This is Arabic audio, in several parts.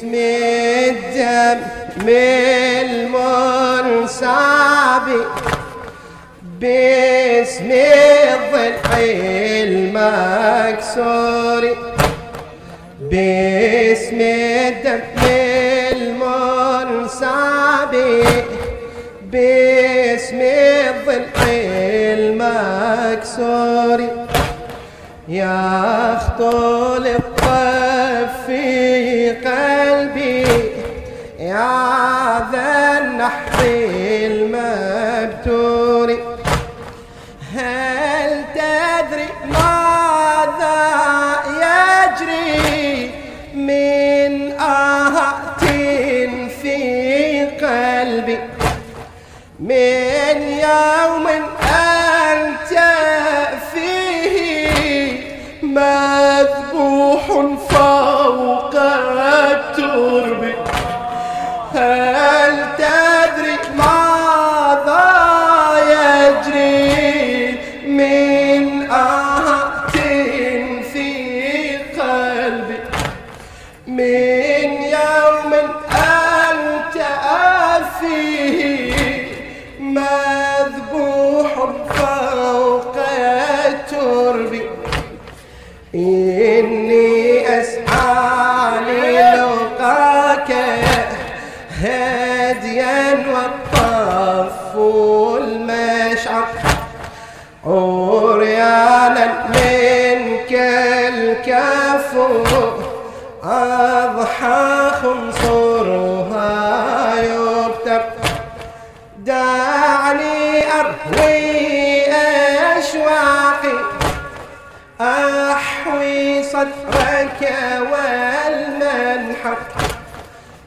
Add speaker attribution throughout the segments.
Speaker 1: باسم الدم المنساب باسم الضلع المكسور باسم الدم المنساب باسم الضلع المكسور يخطو قلبي يا ذا النحر. الترب إني أسعى للقاك هاديا والطف المشعر عريانا منك الكفو أضحى خنصرها أحوي صدرك والمنحر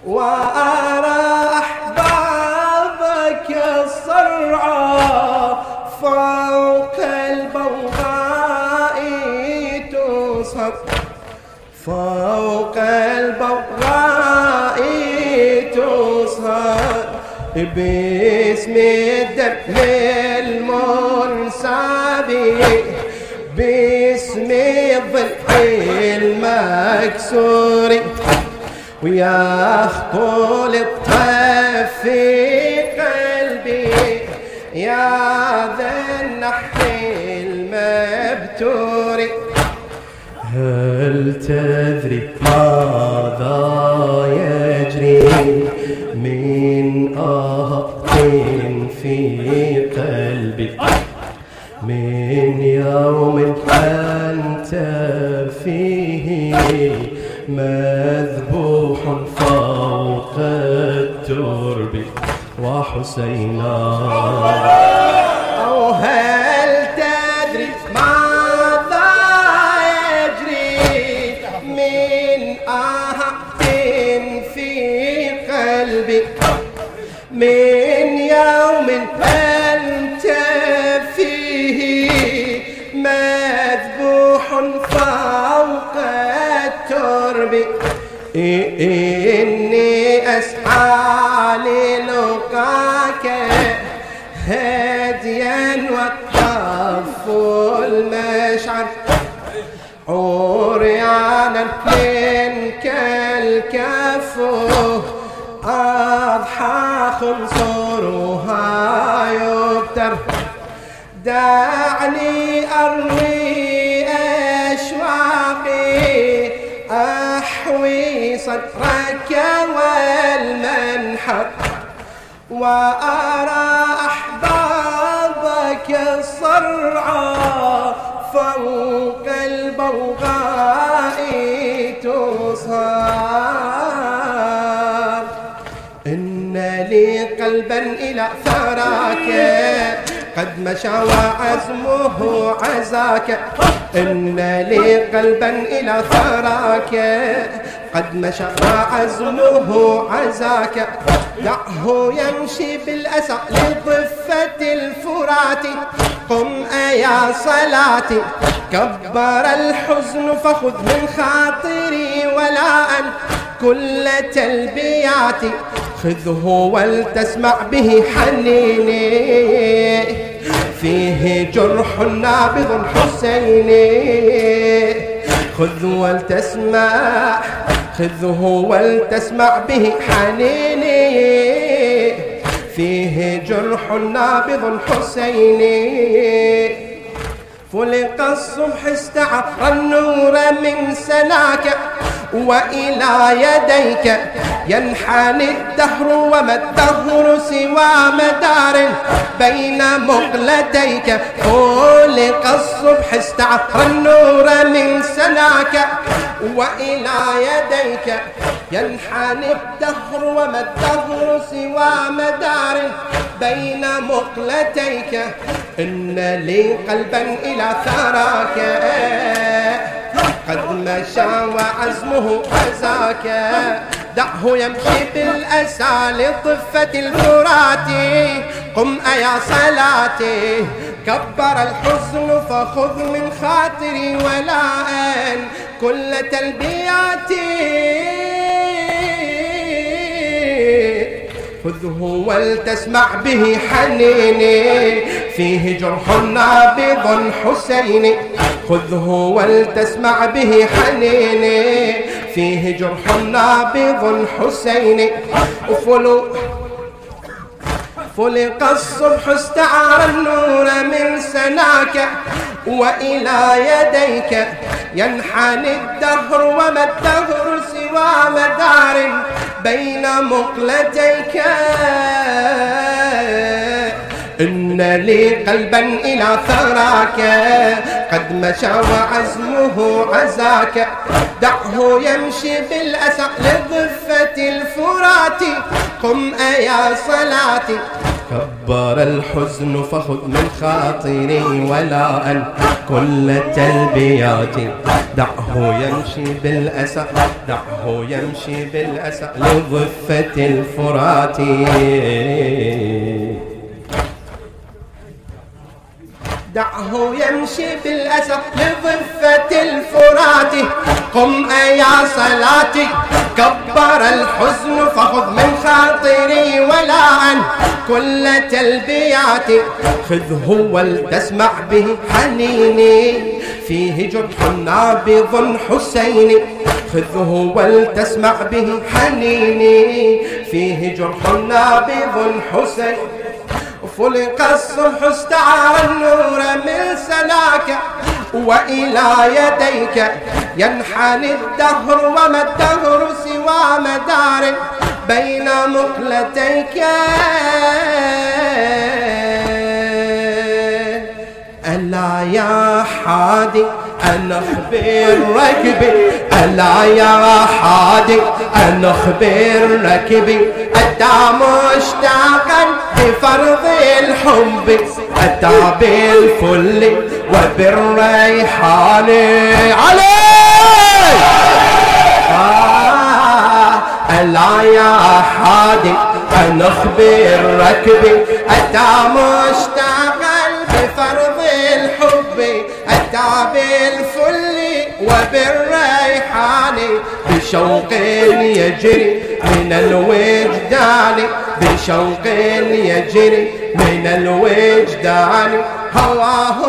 Speaker 1: وأرى أحبابك الصرعى فوق البوغاء تصهر فوق البوغاء تصهر باسم الدم المنساب باسم الضلع المكسور ويخطو الطف في قلبي. يا ذا النحر المبتور
Speaker 2: هل تدري ماذا يجري من آهات في قلبي؟ من يوم أنت فيه مذبوح فوق الترب وحسينا.
Speaker 1: أو إني أسعى للقاك هاديا والطف المشعر عريانا منك الكف أضحى خنصرها يبتر دعني أروي أشواقي أحوي صدرك والمنحر وأرى أحبابك الصرعى فوق البوغاء تصهر إن لي قلبا إلى ثراك قد مشى وعزمه عزاك. إن لي قلبا إلى ثراك قد مشى وعزمه عزاك. دعه يمشي بالأسى لضفة الفرات. قم أيا صلاتي. كبر الحزن فخذ من خاطري ولا أن كل تلبياتي. خذه ولتسمع به حنيني. فيه جرح نابض حسيني. خذ ولتسمع. خذه ولتسمع به حنيني. فيه جرح نابض حسيني فلق الصبح استعر النور من سناك وإلى يديك ينحني الدهر وما الدهر سوى مدار بين مقلتيك. خلق الصبح استعر النور من سناك. وإلى يديك ينحني الدهر وما الدهر سوى مدار بين مقلتيك. إن لي قلبا إلى ثراك. قد مشى وعزمه عزاك دعه يمشي بالأسى لضفة الفرات. قم أيا صلاتي كبر الحزن فخذ من خاطري ولا أن كل تلبياتي. خذه ولتسمع به حنيني فيه جرح نابض حسيني. خذه ولتسمع به حنيني. فيه جرح نابض حسيني فلو فلق الصبح استعار النور من سناك وإلى يديك. ينحني الدهر وما الدهر سوى مدار بين مقلتيك. إن لي قلبا إلى ثراك. قد مشى وعزمه عزاك. دعه يمشي بالأسى لضفة الفرات. قم أيا صلاتي. كبر الحزن فخذ من خاطري ولا أن كل تلبياتي. دعه يمشي بالأسى. دعه يمشي بالأسى لضفة الفرات. يمشي بالأسى لضفة الفرات. قم أيا صلاتي كبر الحزن فخذ من خاطري ولا عن كل تلبياتي خذه ولتسمع به حنيني. فيه جرح نابض حسيني خذه ولتسمع به حنيني. فيه جرح نابض حسين. فلق الصبح استعار النور من سناك وإلى يديك ينحني الدهر وما الدهر سوى مدار بين مقلتيك. ألا يا حادي أنا أخبر ركبي ألا يا حادي أنا أخبر ركبي أتى مشتاقا بفرض الحب أتى بالفل وبالريحان. علي! آه ألا يا حادي أنا أخبر ركبي. أتى مشتاقا بشوق يجري من الوجدان بشوق يجري من الوجدان. هواه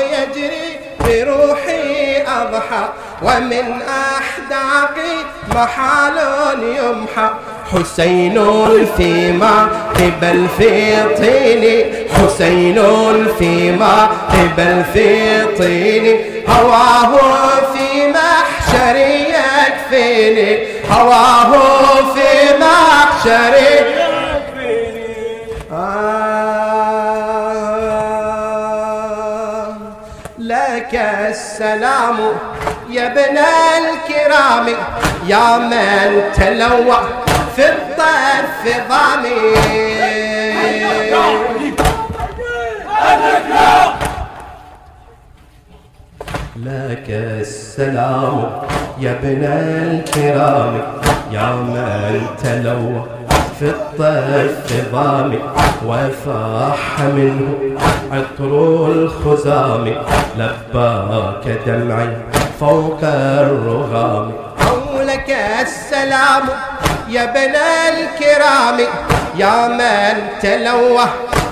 Speaker 1: يجري بروحي أضحى ومن أحداقي محال يمحى. حسين فيما قبل في طيني حسين فيما قبل في طيني هواه يكفيني هواه في محشري. آه لك السلام يا ابن الكرام. يا من تلوى في الطرف ضامي.
Speaker 2: لك السلام. يا ابن الكرام يا من تلوى في الطرف ضام وفاح منه عطر الخزام. لباك دمعي فوق الرغام.
Speaker 1: قولك السلام يا ابن الكرام يا من تلوى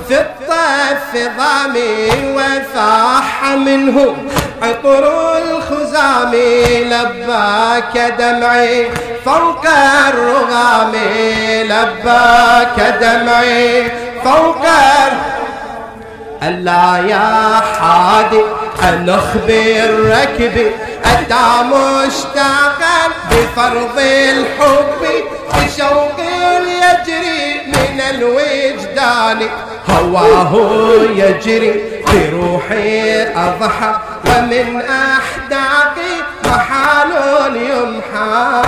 Speaker 1: في الطف ضامي وفاح منه عطر الخزام لباك دمعي فوق الرغام لباك دمعي فوق ألا يا حادي أن أخبر ركبي أتى مشتاقا بفرض الحب بشوق يجري من الوجدان هواه يجري بروحي أضحى ومن أحداقي محال يمحى.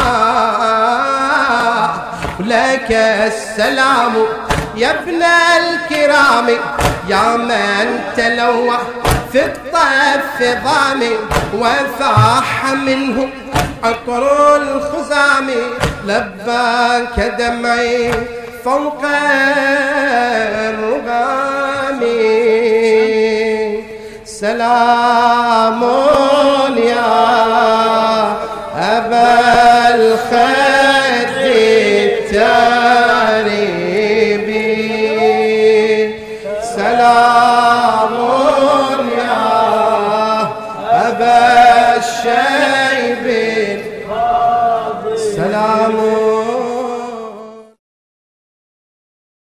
Speaker 1: لك السلام يا ابن الكرام يا من تلوى في الطف ضامي وفاح منه عطر الخزام لباك دمعي فوق الرغام. سلام